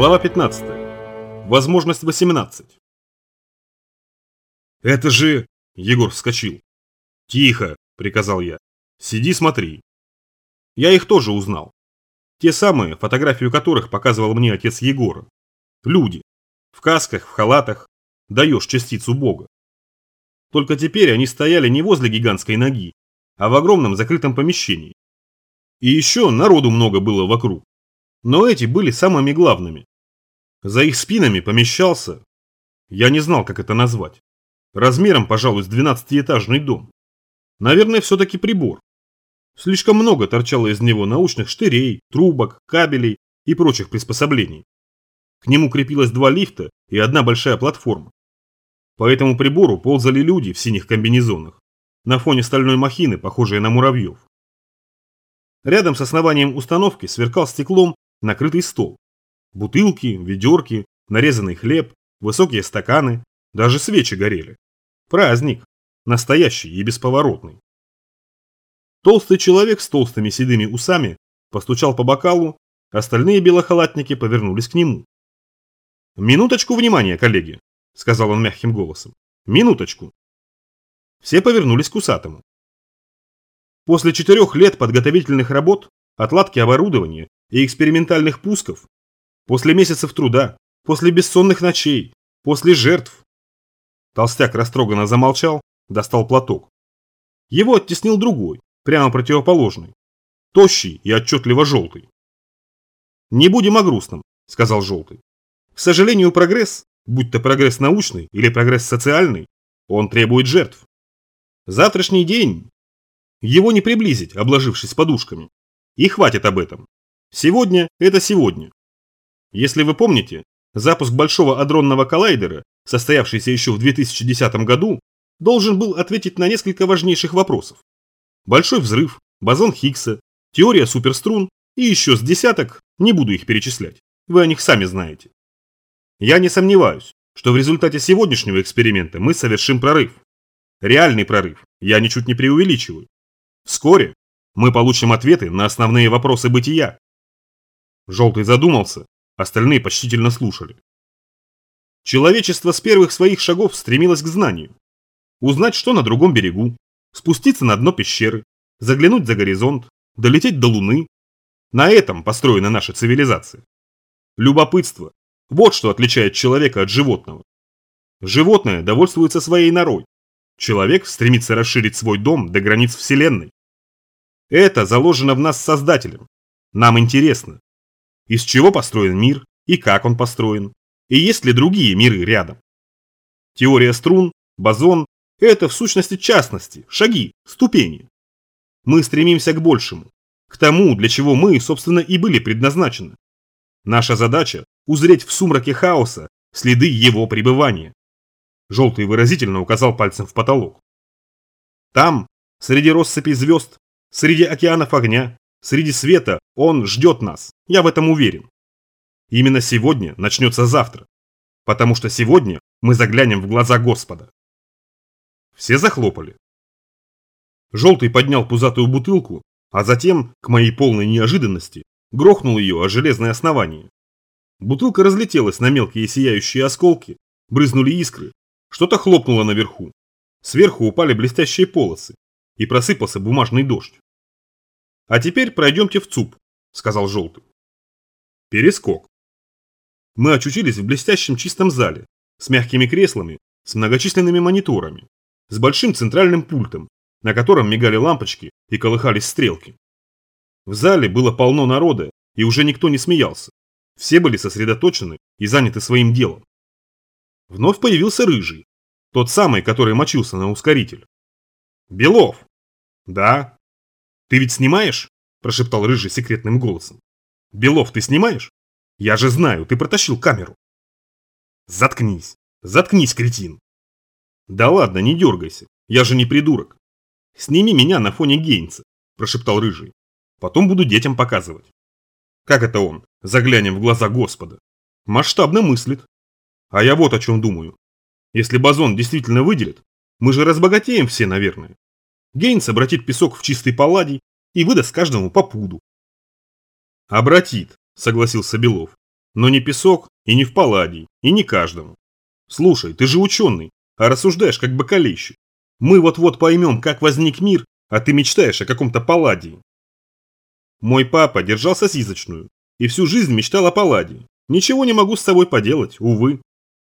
Глава 15. Возможность 18. «Это же...» – Егор вскочил. «Тихо!» – приказал я. «Сиди, смотри». Я их тоже узнал. Те самые, фотографию которых показывал мне отец Егора. Люди. В касках, в халатах. Даешь частицу Бога. Только теперь они стояли не возле гигантской ноги, а в огромном закрытом помещении. И еще народу много было вокруг. Но эти были самыми главными. За их спинами помещался, я не знал, как это назвать, размером, пожалуй, с 12-этажный дом. Наверное, все-таки прибор. Слишком много торчало из него научных штырей, трубок, кабелей и прочих приспособлений. К нему крепилось два лифта и одна большая платформа. По этому прибору ползали люди в синих комбинезонах, на фоне стальной махины, похожие на муравьев. Рядом с основанием установки сверкал стеклом накрытый стол. Бутылки, ведерки, нарезанный хлеб, высокие стаканы, даже свечи горели. Праздник. Настоящий и бесповоротный. Толстый человек с толстыми седыми усами постучал по бокалу, остальные белохалатники повернулись к нему. «Минуточку внимания, коллеги», — сказал он мягким голосом. «Минуточку». Все повернулись к усатому. После четырех лет подготовительных работ, отладки оборудования и экспериментальных пусков, после месяцев труда, после бессонных ночей, после жертв. Толстяк растроганно замолчал, достал платок. Его оттеснил другой, прямо противоположный, тощий и отчетливо желтый. «Не будем о грустном», — сказал желтый. «К сожалению, прогресс, будь то прогресс научный или прогресс социальный, он требует жертв. Завтрашний день его не приблизить, обложившись подушками. И хватит об этом. Сегодня – это сегодня. Если вы помните, запуск Большого адронного коллайдера, состоявшийся еще в 2010 году, должен был ответить на несколько важнейших вопросов. Большой взрыв, бозон Хиггса, теория суперструн и еще с десяток, не буду их перечислять, вы о них сами знаете. Я не сомневаюсь, что в результате сегодняшнего эксперимента мы совершим прорыв. Реальный прорыв, я ничуть не преувеличиваю. Вскоре мы получим ответы на основные вопросы бытия. Желтый задумался, остальные почтительно слушали. Человечество с первых своих шагов стремилось к знанию. Узнать, что на другом берегу, спуститься на дно пещеры, заглянуть за горизонт, долететь до Луны. На этом построена наша цивилизация. Любопытство – вот что отличает человека от животного. Животное довольствуется своей норой, Человек стремится расширить свой дом до границ Вселенной. Это заложено в нас Создателем. Нам интересно, из чего построен мир и как он построен, и есть ли другие миры рядом. Теория струн, бозон – это в сущности частности, шаги, ступени. Мы стремимся к большему, к тому, для чего мы, собственно, и были предназначены. Наша задача – узреть в сумраке хаоса следы его пребывания. Желтый выразительно указал пальцем в потолок. Там, среди россыпей звезд, среди океанов огня, среди света, он ждет нас, я в этом уверен. Именно сегодня начнется завтра, потому что сегодня мы заглянем в глаза Господа. Все захлопали. Желтый поднял пузатую бутылку, а затем, к моей полной неожиданности, грохнул ее о железное основание. Бутылка разлетелась на мелкие сияющие осколки, брызнули искры, что-то хлопнуло наверху. Сверху упали блестящие полосы, и просыпался бумажный дождь. «А теперь пройдемте в ЦУП», — сказал Желтый. Перескок. Мы очутились в блестящем чистом зале, с мягкими креслами, с многочисленными мониторами, с большим центральным пультом, на котором мигали лампочки и колыхались стрелки. В зале было полно народа, и уже никто не смеялся. Все были сосредоточены и заняты своим делом. Вновь появился рыжий. Тот самый, который мочился на ускоритель. Белов. Да. Ты ведь снимаешь? Прошептал рыжий секретным голосом. Белов, ты снимаешь? Я же знаю, ты протащил камеру. Заткнись. Заткнись, кретин. Да ладно, не дергайся. Я же не придурок. Сними меня на фоне Гейнса, прошептал рыжий. Потом буду детям показывать. Как это он? Заглянем в глаза Господа. Масштабно мыслит. А я вот о чем думаю. Если бозон действительно выделит, мы же разбогатеем все, наверное. Гейнс обратит песок в чистый палладий и выдаст каждому по пуду. Обратит, согласился Белов. Но не песок и не в палладий, и не каждому. Слушай, ты же ученый, а рассуждаешь как бакалейщик. Мы вот-вот поймем, как возник мир, а ты мечтаешь о каком-то палладии. Мой папа держал сосисочную и всю жизнь мечтал о палладии. Ничего не могу с собой поделать, увы.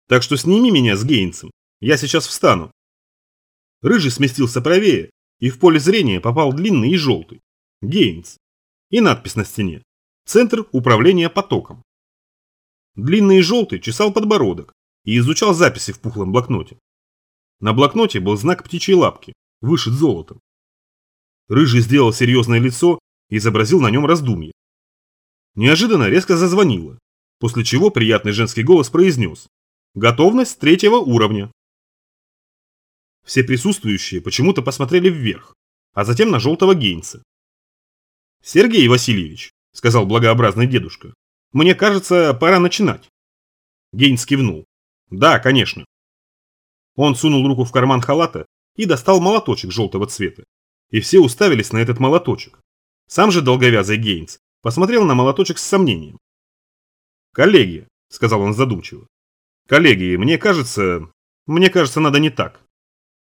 Так что сними меня с Гейнсом, я сейчас встану. Рыжий сместился правее, и в поле зрения попал длинный и желтый. Гейнс. И надпись на стене. Центр управления потоком. Длинный и желтый чесал подбородок и изучал записи в пухлом блокноте. На блокноте был знак птичьей лапки, вышит золотом. Рыжий сделал серьезное лицо и изобразил на нем раздумье. Неожиданно резко зазвонило, после чего приятный женский голос произнес «Готовность третьего уровня». Все присутствующие почему-то посмотрели вверх, а затем на желтого Гейнса. «Сергей Васильевич», – сказал благообразный дедушка, – «мне кажется, пора начинать». Гейнс кивнул. «Да, конечно». Он сунул руку в карман халата и достал молоточек желтого цвета. И все уставились на этот молоточек. Сам же долговязый Гейнс посмотрел на молоточек с сомнением. «Коллеги», – сказал он задумчиво. «Коллеги, мне кажется... Мне кажется, надо не так.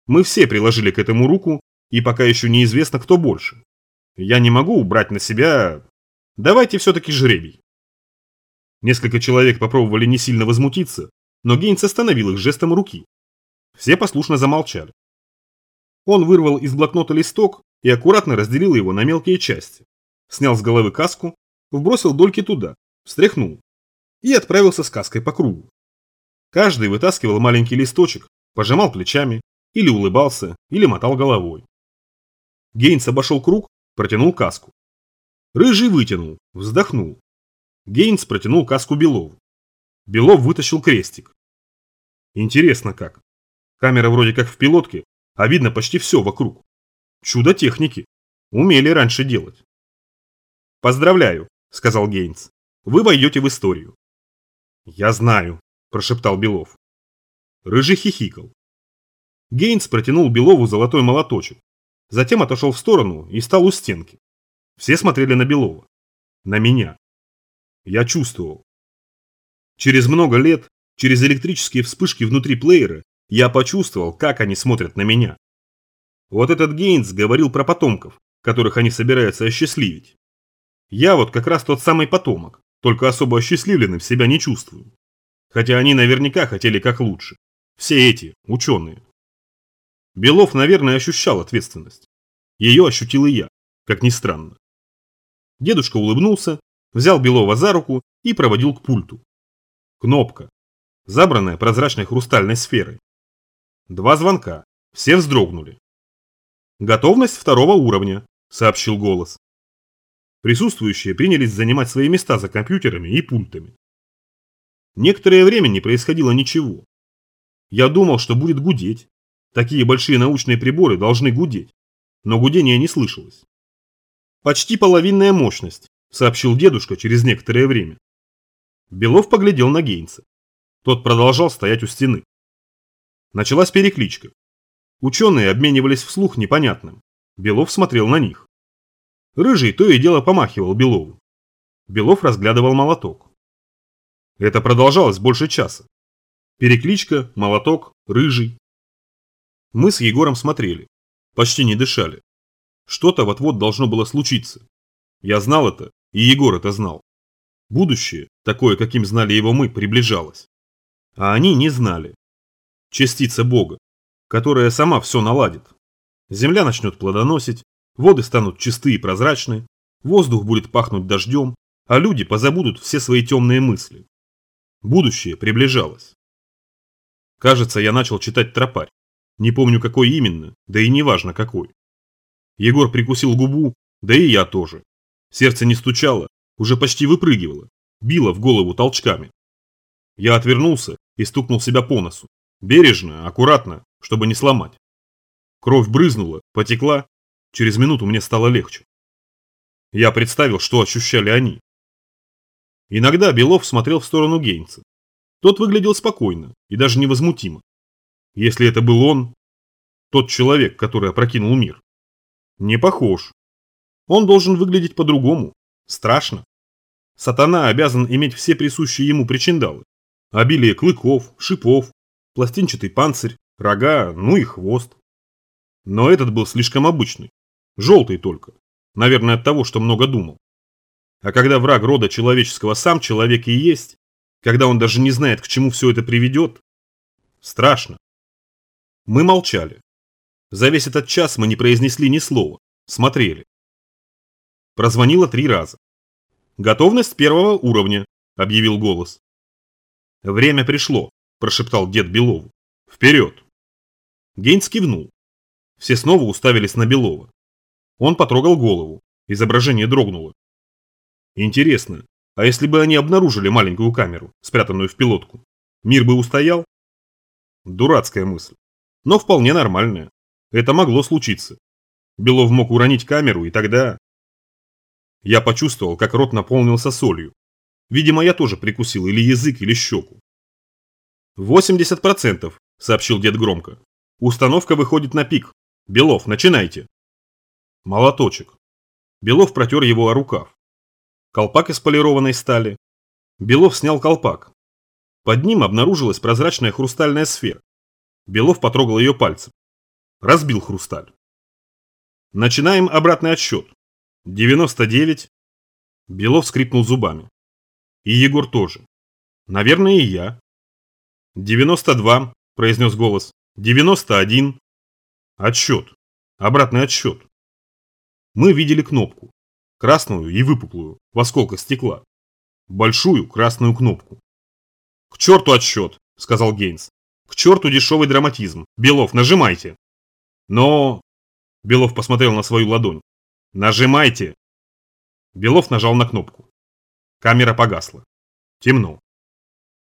Мы все приложили к этому руку, и пока еще неизвестно, кто больше. Я не могу убрать на себя... Давайте все-таки жребий». Несколько человек попробовали не сильно возмутиться, но Гейнс остановил их жестом руки. Все послушно замолчали. Он вырвал из блокнота листок и аккуратно разделил его на мелкие части. Снял с головы каску, вбросил дольки туда, встряхнул и отправился с каской по кругу. Каждый вытаскивал маленький листочек, пожимал плечами, или улыбался, или мотал головой. Гейнс обошел круг, протянул каску. Рыжий вытянул, вздохнул. Гейнс протянул каску Белову. Белов вытащил крестик. Интересно как. Камера вроде как в пилотке, а видно почти все вокруг. Чудо техники. Умели раньше делать. «Поздравляю», – сказал Гейнс. «Вы войдете в историю. «Я знаю», – прошептал Белов. Рыжий хихикал. Гейнс протянул Белову золотой молоточек, затем отошел в сторону и стал у стенки. Все смотрели на Белова. На меня. Я чувствовал. Через много лет, через электрические вспышки внутри плеера, я почувствовал, как они смотрят на меня. Вот этот Гейнс говорил про потомков, которых они собираются осчастливить. Я вот как раз тот самый потомок, только особо осчастливленным себя не чувствую. Хотя они наверняка хотели как лучше. Все эти, ученые. Белов, наверное, ощущал ответственность. Ее ощутил и я, как ни странно. Дедушка улыбнулся, взял Белова за руку и проводил к пульту. Кнопка, забранная прозрачной хрустальной сферой. Два звонка, все вздрогнули. «Готовность второго уровня», – сообщил голос. Присутствующие принялись занимать свои места за компьютерами и пультами. Некоторое время не происходило ничего. Я думал, что будет гудеть. Такие большие научные приборы должны гудеть. Но гудения не слышалось. «Почти половинная мощность», – сообщил дедушка через некоторое время. Белов поглядел на Гейнса. Тот продолжал стоять у стены. Началась перекличка. Ученые обменивались вслух непонятным. Белов смотрел на них. Рыжий то и дело помахивал Белову. Белов разглядывал молоток. Это продолжалось больше часа. Перекличка, молоток, рыжий. Мы с Егором смотрели. Почти не дышали. Что-то вот-вот должно было случиться. Я знал это, и Егор это знал. Будущее, такое, каким знали его мы, приближалось. А они не знали. Частица Бога, которая сама все наладит. Земля начнет плодоносить, Воды станут чистые и прозрачные, воздух будет пахнуть дождем, а люди позабудут все свои темные мысли. Будущее приближалось. Кажется, я начал читать тропарь. Не помню, какой именно, да и не важно какой. Егор прикусил губу, да и я тоже. Сердце не стучало, уже почти выпрыгивало, било в голову толчками. Я отвернулся и стукнул себя по носу. Бережно, аккуратно, чтобы не сломать. Кровь брызнула, потекла Через минуту мне стало легче. Я представил, что ощущали они. Иногда Белов смотрел в сторону Гейнца. Тот выглядел спокойно и даже невозмутимо. Если это был он, тот человек, который опрокинул мир. Не похож. Он должен выглядеть по-другому. Страшно. Сатана обязан иметь все присущие ему причиндалы. Обилие клыков, шипов, пластинчатый панцирь, рога, ну и хвост. Но этот был слишком обычный, желтый только, наверное от того, что много думал. А когда враг рода человеческого сам человек и есть, когда он даже не знает, к чему все это приведет, страшно. Мы молчали. За весь этот час мы не произнесли ни слова, смотрели. Прозвонило три раза. «Готовность первого уровня», – объявил голос. «Время пришло», – прошептал дед Белову. «Вперед!» Гейнс кивнул. Все снова уставились на Белова. Он потрогал голову. Изображение дрогнуло. Интересно, а если бы они обнаружили маленькую камеру, спрятанную в пилотку, мир бы устоял? Дурацкая мысль. Но вполне нормальная. Это могло случиться. Белов мог уронить камеру, и тогда... Я почувствовал, как рот наполнился солью. Видимо, я тоже прикусил или язык, или щеку. «80%, – сообщил дед громко. «Установка выходит на пик. Белов, начинайте!» Молоточек. Белов протер его о рукав. Колпак из полированной стали. Белов снял колпак. Под ним обнаружилась прозрачная хрустальная сфера. Белов потрогал ее пальцем. Разбил хрусталь. Начинаем обратный отсчет. 99. Белов скрипнул зубами. И Егор тоже. Наверное, и я. 92, произнес голос. 91. Отсчет. Обратный отсчет. Мы видели кнопку. Красную и выпуклую, в осколках стекла. Большую красную кнопку. «К черту отсчет», — сказал Гейнс. «К черту дешевый драматизм. Белов, нажимайте». «Но...» Белов посмотрел на свою ладонь. «Нажимайте!» Белов нажал на кнопку. Камера погасла. Темно.